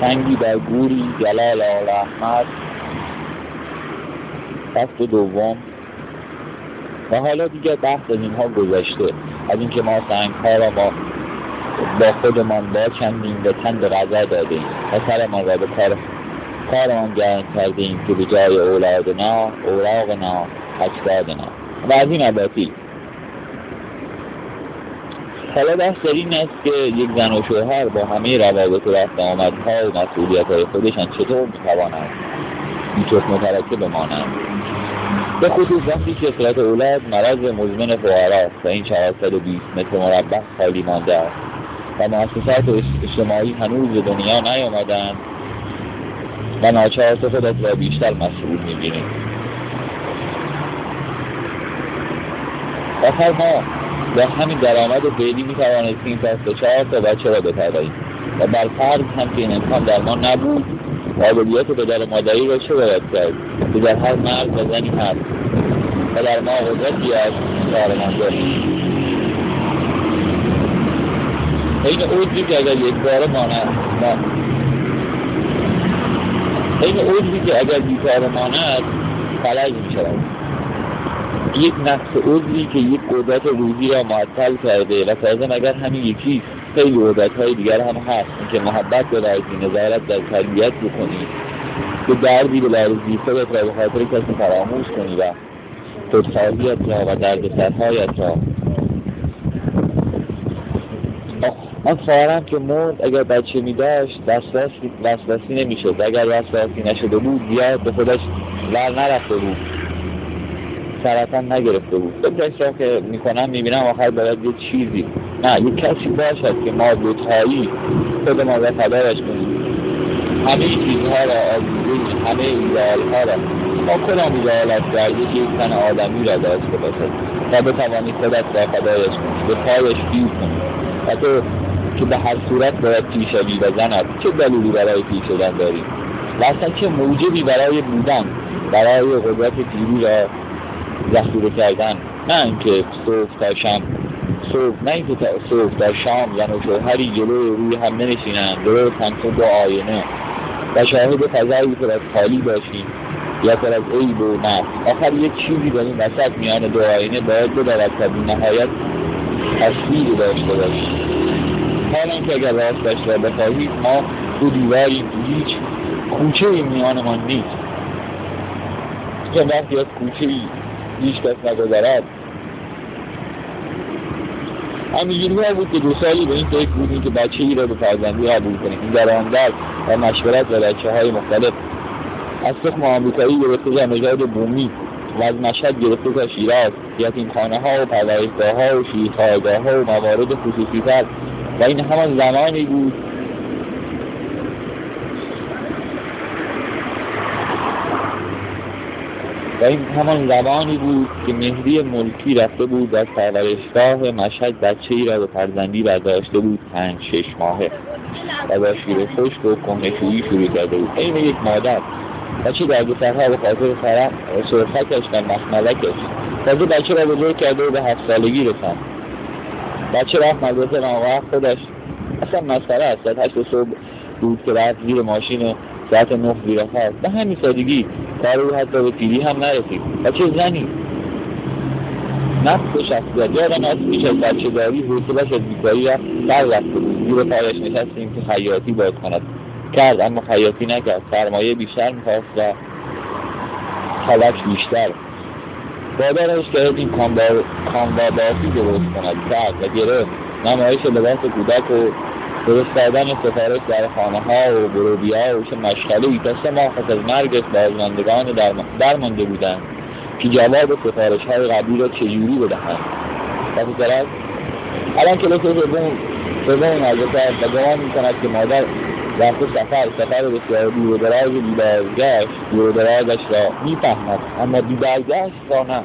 سنگی در گوری جلال آل احمد فصل دوم. و حالا دیگه بحث از اینها گذشته. از اینکه ما سنگ ها را ما با خودمان چندین و تن به غذا دادیم. و سرمان را به کار کارمان گرم کردیم که به جای اولادنا اوراقنا اجدادنا و از این عباطی حالا بحث در این است که یک زن و شوهر با همه روابط و رفت آمدها و مسئولیت های خودشان چطور می‌توانند بیچوک مترکه بمانند؟ به خصوص وقتی که اصلت اولاد مرض مزمن فقراست و این 420 متر مربع خالی مانده است و مؤسسات اجتماعی هنوز به دنیا نیامدند و ناچار تو خودت را بیشتر مسئول می‌بینیم. و ما با همین درآمد فعلی می توانستیم تا چهار تا بچه را بپرواییم و بر فرض هم که این امکان در ما نبود قابلیت پدر مادری را چه باید کرد؟ که در هر مرد و زنی هست و در ما قدرتی از کارمان داریم این عضوی که اگر یک بار ماند این عضوی که اگر بیکار ماند فلج می شود یک نقص عضوی که یک قدرت روزی را معطل کرده. و تازه مگر همین یکی خیلی قدرت های دیگر هم هست. که محبت بورزی نظارت در تربیت بکنی. که دردی بلرزی خودت را به خاطر کسی فراموش کنی و خودخواهیت را و دردسرهایت را. من خواهرم که مرد اگر بچه می داشت وسواسی نمی شد اگر وسواسی نشده بود زیاد به خودش ور نرفته بود. سرطان نگرفته بود. به که می‌کنم می‌بینم آخر باید یه چیزی. نه یه کسی باشد که ما دوتایی خود ما را خبرش کنیم. همه چیزها را آزیزه همه ایدئالها را. ما کدام ایدئال است در یک تن آدمی را داشته باشد و بتوانی خودت را فدایش کنی به پایش گیر کنی. و تو که به هر صورت باید پیشوی و زند چه دلیلی برای پیش شدن داری؟ و اصلا چه موجبی برای بودن برای قدرت پیری را ذخیره کردن نه اینکه صبح تا شام. صبح نه اینکه صبح تا شام زن و شوهری جلو روی هم ننشینند درست همچون دو آینه. و شاهد فضایی پر از خالی باشیم یا پر از عیب و نفس. آخر یک چیزی در این وسط میان دو آینه باید بدارد تا نهایت تصویری داشته باشیم. حالا که اگر راستش را بخواهید ما دو دیواریم هیچ کوچه میانمان نیست. چون وقتی از کوچه ای هیچ کس نگذرد. همینجوری بود که دو سالی به این فکر بودیم که بچه ای را به فرزندی قبول کنیم. این درآمدت و مشورت و بچه های مختلف. از تخم آمریکایی گرفته تا نژاد بومی. و از مشهد گرفته تا شیراز. خانه ها و پرورشگاه ها و شیرخوارگاه ها و موارد خصوصی تر و این همان زمانی بود و این همان زمانی بود که مهدی ملکی رفته بود و پرورشگاه مشهد بچه ای را به فرزندی برداشته بود پنج شش ماهه. و با شیر خشک و کمنشویی شروع کرده بود. این یک مادر. بچه دردسرها به خاطر سرختش و مخملکش. تازه بچه را بزرگ کرده و به هفت سالگی رسند بچه رفت مدرسه وقت خودش. اصلا مسخره است. هشت صبح بود که رفت زیر ماشین ساعت نه زیر هست. به همین سادگی کار او حتی به پیری هم نرسید. و چه زنی. نفس شخصیت. یادم از پیش از بچه داری حوصلش از بیکاری رفت در رفته بود. زیر پایش نشستیم که خیاطی باید کند. کرد اما خیاطی نکرد. سرمایه بیشتر می‌خواست و طلبش بیشتر. بادرش کرد این کامباباسی درست کند. کرد و گرفت. نمایش لباس کودک و درست کردن سفارش در خانه ها و برودیا و چه مشغله ای. تا سه ماه پس از مرگش بازماندگان درمانده بودند که جواب سفارش های قبلی را چجوری بدهند. و پسرک الان کلاس سوم سوم مدرسه و گمان می‌کند که مادر رفته سفر. سفر بسیار دور و دراز بی برگشت دور و درازش را می‌فهمد. اما بی برگشت را نه.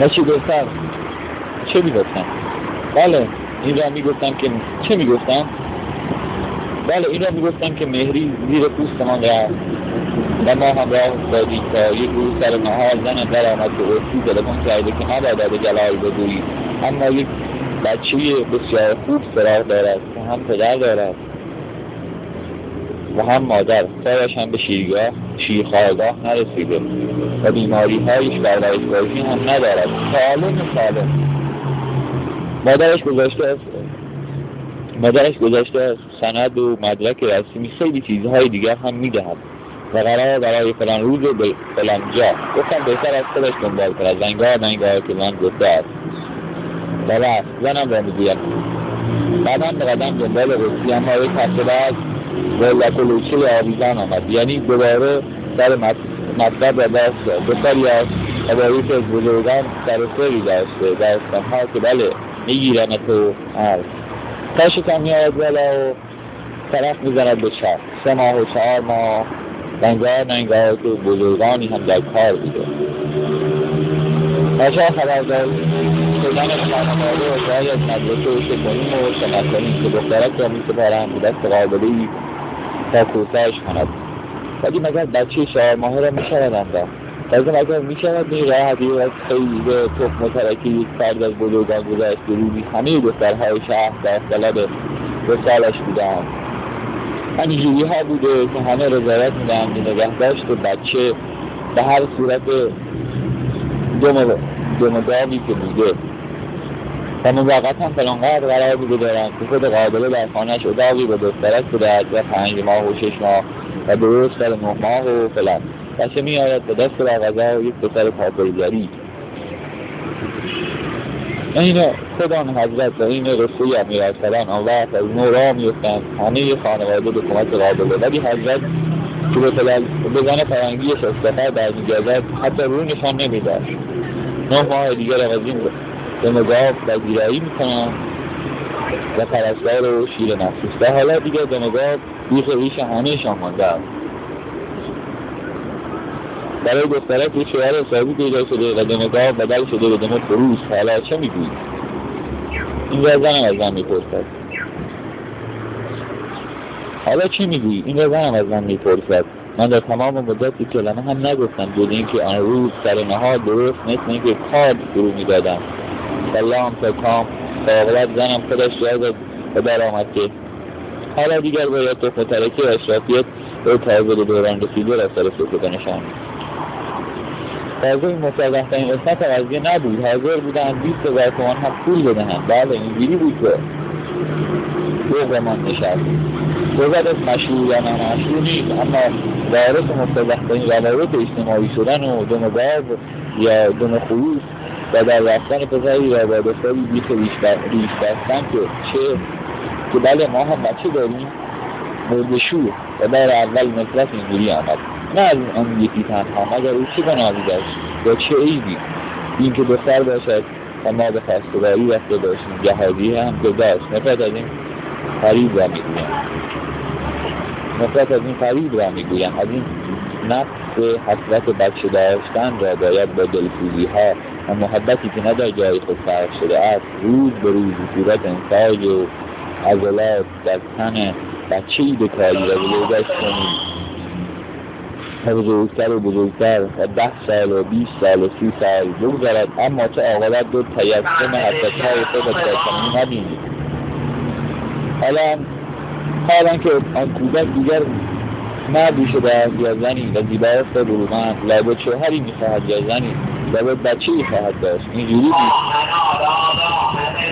و چی گفتم چه می‌گفتم بله این را می‌گفتم که چه می‌گفتم بله این را می‌گفتم که مهری زیر پوستمان رفت و ما هم راه افتادیم تا یک روز سر نهار زن در آمد به اصلی تلفن کرده که نباید به جلال بگویی اما یک بچه بسیار خوب سراغ دارد که هم پدر دارد و هم مادر. سایش هم به شیرگاه شیرخوارگاه نرسیده و بیماری هایش بر بازی هم ندارد. سالم سالم. مادرش گذاشته است مادرش گذاشته سند و مدرک رسمی خیلی چیزهای دیگر هم می‌دهد. و قرار برای فلان روز و فلان جا. گفتم بهتر از خودش دنبال کند. زنگار ننگار که من گفته است. و رفت زنم را می‌گویم. قدم به قدم دنبال رسی اما یک هفته بعد ولت و لوچه آویزان آمد. یعنی دوباره سر مطلب را دست داد. یکی از بزرگان سر سری داشته. داستانها که بله میگیرمت و عرض تاشتان میآید بالا و طرف می‌زند به چپ. سه ماه و چهار ماه. انگار ننگار که بزرگانی هم در کار بوده. بچه خبردار شدن خانواده و جای از مدرسه و شکنیم و کنیم که دخترک را میسپارم به دست قابلی تا کوسهش کند. ولی مگر بچه چهار ماهه را می‌شود انداخت تازه مگر می‌شود این راحتی از خیلی به تخم و ترکی یک فرد از بزرگان گذشت روزی همه دخترهای شهر در خلال دو سالش بودند. همینجوری ها بوده که همه رضایت میدن به نگهداشت بچه به هر صورت دمدامی که بوده. و موقت هم فلانقدر قرار بوده دارن که خود قابله در خانهش اداقی به دخترک بوده و پنج ماه و شش ماه و درست در نه ماه و فلان. بچه می آید به دست غذا و یک پسر پاپلگری این خدا حضرت و این رسول امیرارسلان آن وقت از نو راه میفتند همه خانواده به کمک قابله ولی حضرت که به فرنگیش از سفر برمیگردد حتی روی نشان نمیداشت نه ماه دیگر از این به مضاف و گیرایی می‌کنم و پرستار و شیر نفسیست و حالا دیگر به مضاف بیخ ریش همهشان مانده است. برای دخترک یک شوهر حسابی پیدا شده و دمگاه بدل شده به دم فروش حالا چه می‌گویی؟ این را زنم از من می‌پرسد. حالا چی می‌گویی؟ این را زنم از من می‌پرسد. من در تمام مدتی کلمه هم نگفتم جز اینکه آن روز سر نهار درست مثل اینکه کار فرو می‌دادم. سلام تا کام تا زنم خودش جاید به در آمد که حالا دیگر باید تخم ترکی و اشرافیت به تازه دوران رسیده را سر سفره نشان تازه این مسلحترین قسمت قضیه نبود. حاضر بودن بیست هزار تومان هم پول بدهند. بله اینجوری بود که بغرمان نشست. بغرت مشهور یا نمشهور نیست اما وارث مستلحترین روابط اجتماعی شدن و دم باز یا دم خروس و در رفتن پسری را با دختری بیخ ریش بستن که چه که بله ما هم بچه داریم مورد شور. و در اول نفرت اینجوری آمد. نه از آن یکی تنها. مگر او چه گناهی داشت؟ یا چه عیبی؟ این که دختر باشد و ما به خستگاری رفته باشیم. جهادی هم که داشت نفرت از این فریب را می‌گویم. نفرت از این فریب را می‌گویم. از این نفس حسرت بچه داشتن را باید با دلسوزی ها و محبتی که ندار جای خود فرق شده است روز به روز صورت انساج و عضلات در تن بچهای بکاری و بزرگش کنیم. بزرگتر و بزرگتر و ده سال و بیست سال و سی سال بگذرد. اما تو عاقبت دو تیسم حرکتهای خودت را چنین نبینی. حالا حالا که آن کودک دیگر مردی شده است یا زنی و زیبایست برومند لابد شوهری می‌خواهد یا زنی لابد بچه ای خواهد داشت. اینجوری بود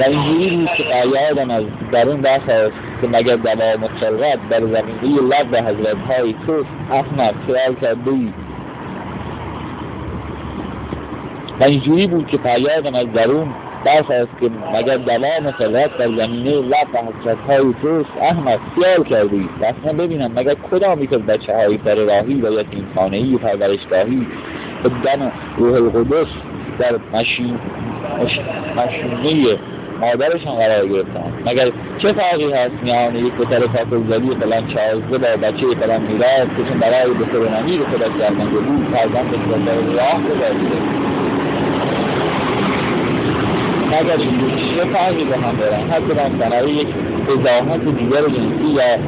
و اینجوری بود که قیادم از درون برخواست که مگر دوام خلقت در زمینه لب حضرت های تو احمد خیال کرده ای و اینجوری بود که فریادم از درون برخواست که مگر دوام خلقت در زمینه لب حضرت های توست احمد خیال کرده ای اصلا ببینم مگر کدامی که بچه های سر راهی و یتیمخانهای و پرورشگاهی به دم روح القدس در مشین مشینه مادرشان قرار گرفتن مگر چه فرقی هست میان یک پسر کافرزالی فلان چارزده با بچه فلان میراث که چون برای به سرنمی رو خودش درمانده بود فرزندش را در راه گذاشته مگر چه فرقی با هم دارن؟ حتی برای یک ازاحت دیگر جنسی یا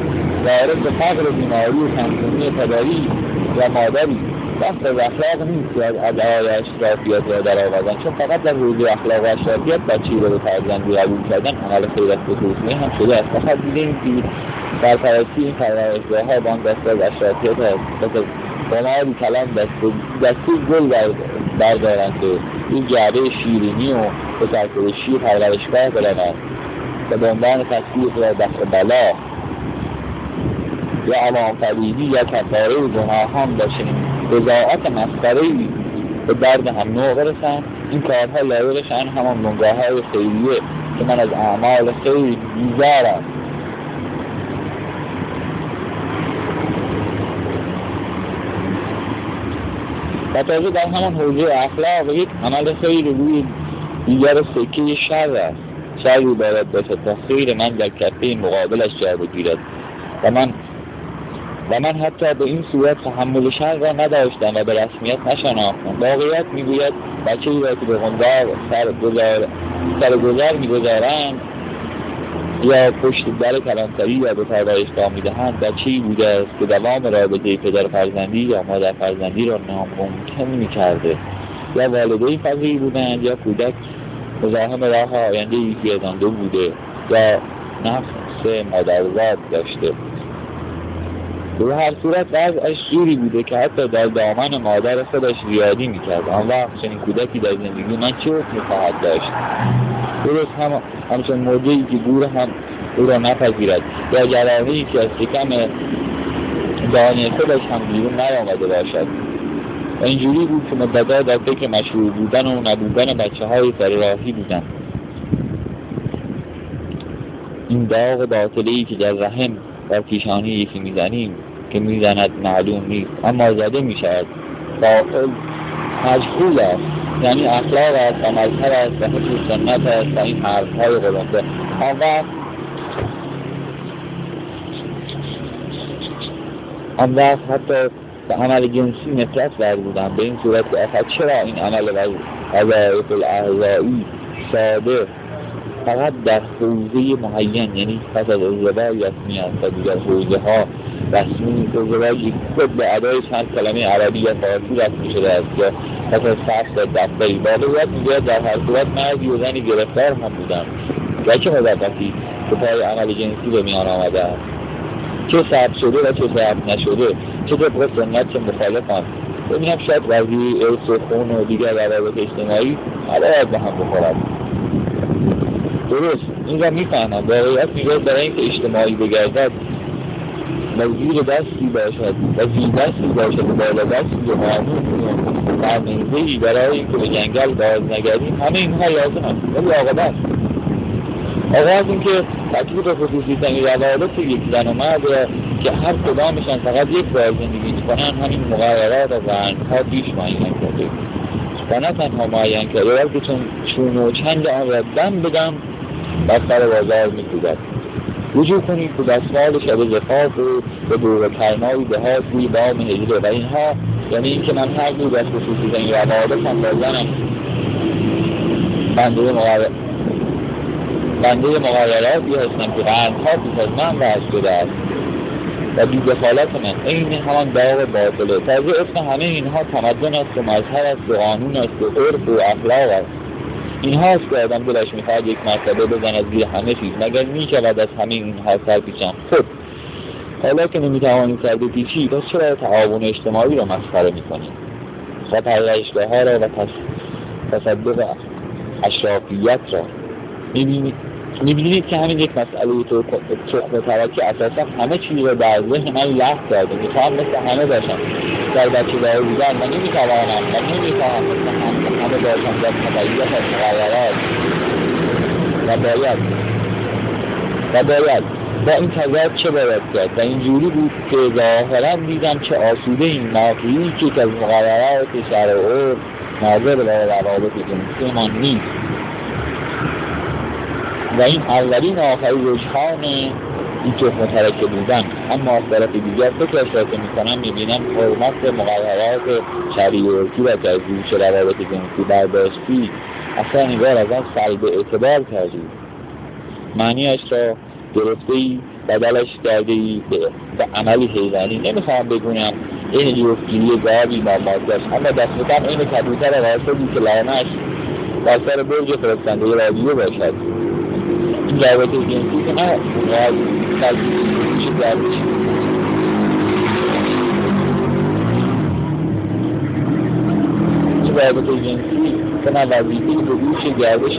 وارد فقر بیماری و تنظیمی پدری و مادری بحث از اخلاق نیست که از آیا اشرافیت را در آوردن. چون فقط در حوزه اخلاق و اشرافیت بچهای را به فرزندی قبول کردن عمل خیر است به توصیه هم شده است. فقط دیدیم که سرپرستی این پرورشگاه ها با آن دسته از اشرافیت هست قماری کلان دسته گل بردارند که این جعبه شیرینی و شیر پرورشگاه بروند و به عنوان تصویر را دست بلا یا عوام یا کفاره گناهان با چنین بضاعت مسخرهای به درد هم نوع برسن این کارها لایقشن همان منگاه های خیریه که من از اعمال خیر بیزارم. و تازه در همان حوزه اخلاق یک عمل خیر روی دیگر سکه شر است. شری باید باشه. تا خیر من در کفه مقابلش جا بگیرد و من و من حتی به این صورت تحمل شر را نداشتم و به رسمیت نشناختم. واقعیت می‌گوید بچه ای را که به غندار سر گذار سر گذار می‌گذارند یا پشت در کلانتری یا به پرورشگاه می‌دهند بچهای بوده است که دوام رابطه پدر فرزندی یا مادر فرزندی را ناممکن می‌کرده. یا والدهای فقیری بودند یا کودک مزاحم راه آینده یکی از آن دو بوده یا نفس مادرزاد داشته. به هر صورت وضعش جوری بوده که حتی در دامن مادر خودش ریادی می‌کرد. آن وقت چنین کودکی در زندگی من چه حکمی خواهد داشت؟ درست هم همچون موجهی که گور هم او را نپذیرد. یا جراحی که از شکم دانه خودش هم بیرون نیامده باشد. اینجوری بود که مدتها در فکر مشهور بودن و نبودن بچه های سر راهی بودن این داغ باطله ای که در رحم و پیشانی یکی می‌زنیم که می‌زند معلوم نیست اما زده می‌شود. باطل مجهول است. یعنی اخلاق است و مذهب است و حفظ سنت است و این حرفهای قلمبه وقت آن وقت حتی به عمل جنسی نفرت بودم. به این صورت که آخر چرا این عمل وظایف الاعضایی ساده فقط در حوزه معین یعنی پس از ازدواج رسمی است و دیگر حوزه ها رسمی ازدواج خود به ادای چند کلمه عربی یا فارسی رسمی شده است یا پس از فصل دفتری. باید می‌گوید در هر صورت مردی و زنی گرفتار هم بودم چه مدتی که پای عمل جنسی به میان آمده است. چه ثبت شده و چه ثبت نشده چه طبق سنت چه مخالفم ببینم شاید قضیه ارث و خون و دیگر روابط اجتماعی عباید به هم بخورد. درست. این را می‌فهمم. واقعیت می‌گوید برای اینکه اجتماعی بگردد و زیر دستی باشد و زیر دستی باشد و بالا دستی و قانون برمیزهای برای اینکه به جنگل باز نگردیم همه اینها لازم است. ولی عاقبت آغاز اینکه تکلیف خصوصی تنی روابط یک زن و مرد که هر کدامشان فقط یک بار زندگی می‌کنن همین مقررات و ها پیش معین کرده. و نه تنها معین کرده بلکه چون چون و چند آن را دم بدم بر سر بازار میکودد رجوع کنید که دستمال شب زفاف و به دور کرنایی به ها روی بام هجره و اینها. یعنی اینکه من هر بود از خصوصی زنی روابط هم با زنم بنده مقرر بنده مقرراتی هستم که قرنها پیش از من وحش شده است. و بی دخالت من. این همان داغ باطله. تازه اسم همه اینها تمدن است و مذهب است و قانون است و عرف و اخلاق است. این هاست که آدم دلش می‌خواد یک مرتبه بزند زیر همه چیز مگر می‌شود از همه اینها سر پیچم؟ خود حالا که نمی‌توانیم سر بپیچی پس چرا تعاون اجتماعی را مسخره می‌کنیم و پرورشگاه ها را و تصدق اشرافیت را می‌بینید می‌بینید که همین یک مسئله تو تخم ترکی اساسا همه چیز رو در ذهن من لحظ کرده می‌خواهم مثل همه باشم. در بچه داره بودن من نمی‌توانم من نمی‌خواهم مثل همه, باشم در تغییرات از مقررات. و باید و باید با این تضاد چه باید کرد؟ و اینجوری بود که ظاهرا دیدم چه آسوده این ناقیی که از مقررات شرع ناظر به روابط جنسی نیست. و این اولین آخری رجحان این تخم ترکه بودن. اما از طرف دیگر فکرش را که می‌کنم می‌بینم حرمت مقررات شریعتی و جزوش روابط جنسی برداشتی اصلا نگار از آن سلب اعتبار کردی معنیش را گرفته ای بدلش کرده ای به, عملی حیوانی نمی‌خوام بگونم این جفتگیری گاوی با مادهش اما دست کم این کبوتر راسدی که لانش در سر برج فرستنده رادیو باشد. این رابطه جنسی که نه نیاز چه گردش این رابطه جنسی که نه وظیفه به گوش گردش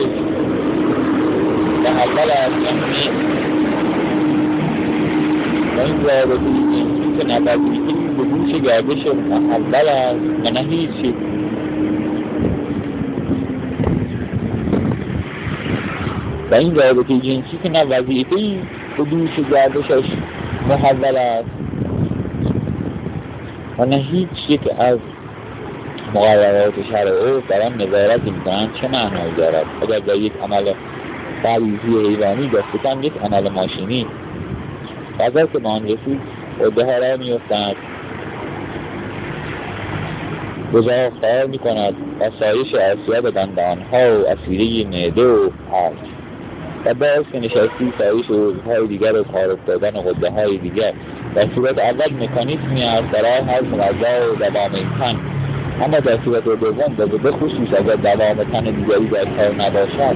و اول از و این رابطه جنسی که نه وظیفه به گوش گردش اول است و نه هیچی و این رابطه جنسی که نه وظیفه به دوش گردشش محول است. و نه هیچ یک از مقررات شرع در آن نظارت می‌کنند چه معنایی دارد؟ اگر در یک عمل غریزی حیوانی دست کم یک عمل ماشینی اگر که به آن رسید عده ها را میافتند گذار خواهر می کند و سایش به دندانها و اسیره معده و پرچ و باز که نشستی سایش عضوهای دیگر و کار افتادن قده های دیگر. در صورت اول مکانیزمی است برای هر غذا و دوام تن اما در صورت دوم و به خصوص اگر دوام تن دیگری در کار نباشد.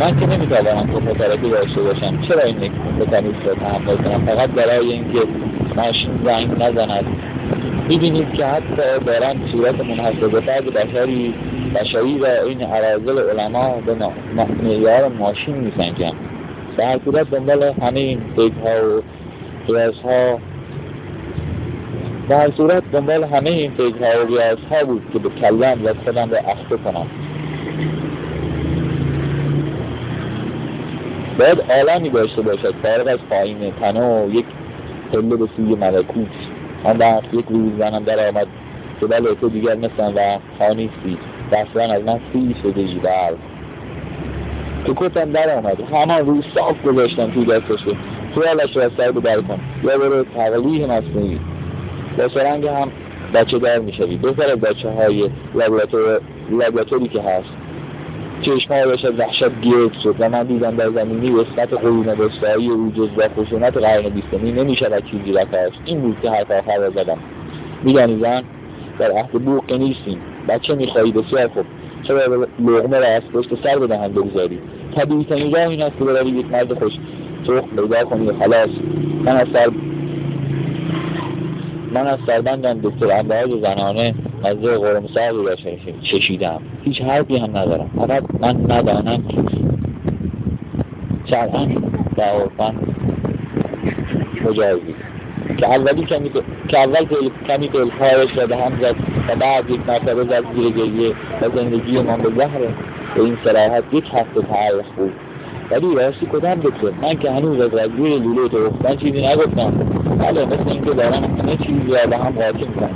من که نمی‌توانم که مترکی داشته باشم چرا این مکانیزم را تحمل کنم. فقط برای اینکه ماشین زنگ نزند. می‌بینید که حتی دارن صورت منحصر به فرد بشری بشری و این عرازل علما به معیار ماشین میسنجن. به هر صورت دنبال همه این فکرها و قیاسها به هر صورت دنبال همه این فکرها و قیاسها بود که به کلم و خودم را اخته کنم. باید عالمی داشته باشد. فارغ از پایین تنه و یک پله به سوی ملکوت. آن وقت یک روز زنم در آمد که بله تو دیگر مثل و خانیستی دستان از من سی شده ای بر تو کتم در آمد همان روز صاف گذاشتم توی دستش خیالش را سر به در کن. یا برو تقلیه مصنوعی. با سرنگ هم بچه در می‌شوی. بهتر از بچه های لابراتوری که هست. چشم ها باشد وحشت گرد شد و من دیدم در زمینی وسط قرون وسطایی او جز با خشونت قرن بیستمی نمی‌شود چیزی رفت این بود که حرف آخر را زدم. میدانی زن در عهد بوق نیستیم. بچه می‌خواهی بسیار خوب. چرا لغمه را از پشت سر به دهن بگذاری طبیعی ترین راه این است که بروی یک مرد خوش سرخ پیدا کنی خلاص. من از سر من از سربندم دکتر انبهای زنانه مزه قرمساری را چشیدم. هیچ حرفی هم ندارم. فقط من ندانم شرعا و عرفا مجازی. که اولی کمی که اول کمی دلخواهش را به هم زد. و بعد یک مرتبه زد زیر گریه و زندگی من به زهر به این سراحت یک هفته تعرخ بود. ولی راستی کدام دکتر من که هنوز از زیر لوله تو من چیزی نگفتم. بله مثل اینکه دارن همه چیزی را به هم قاطی می‌کنم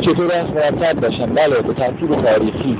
چطور از مرتب باشم؟ بله به ترتیب تاریخی.